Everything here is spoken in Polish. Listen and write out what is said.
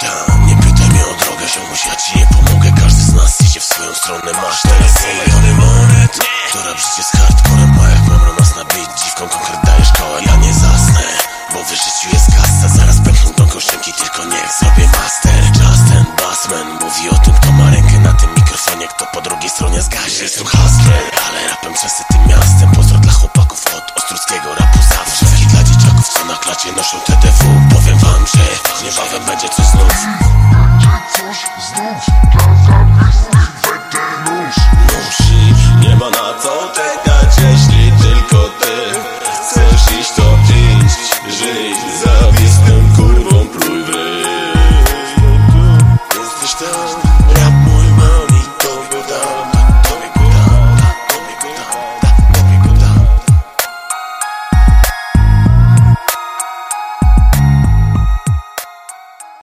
Tam, nie pytaj mnie o drogę, ziomuś, ja ci nie pomogę. Każdy z nas idzie w swoją stronę, masz teraz miliony monet która rap życie z hardcorem, bo jak mam nas nabić Dziwką konkret dajesz kołem, ja nie zasnę Bo w życiu jest kasa, zaraz pękną tą kościenki Tylko niech zrobię master. Czas ten basman mówi o tym, kto ma rękę na tym mikrofonie Kto po drugiej stronie zgaśnie Jestem hustler, ale rapem trzasy tym miastem. Pozdro będzie coś znów Coś znów Musi, nie ma na co czekać Jeśli tylko ty chcesz iść to iść Żyj, zabij z tym kurwą pluj w ryj. Jesteś tam.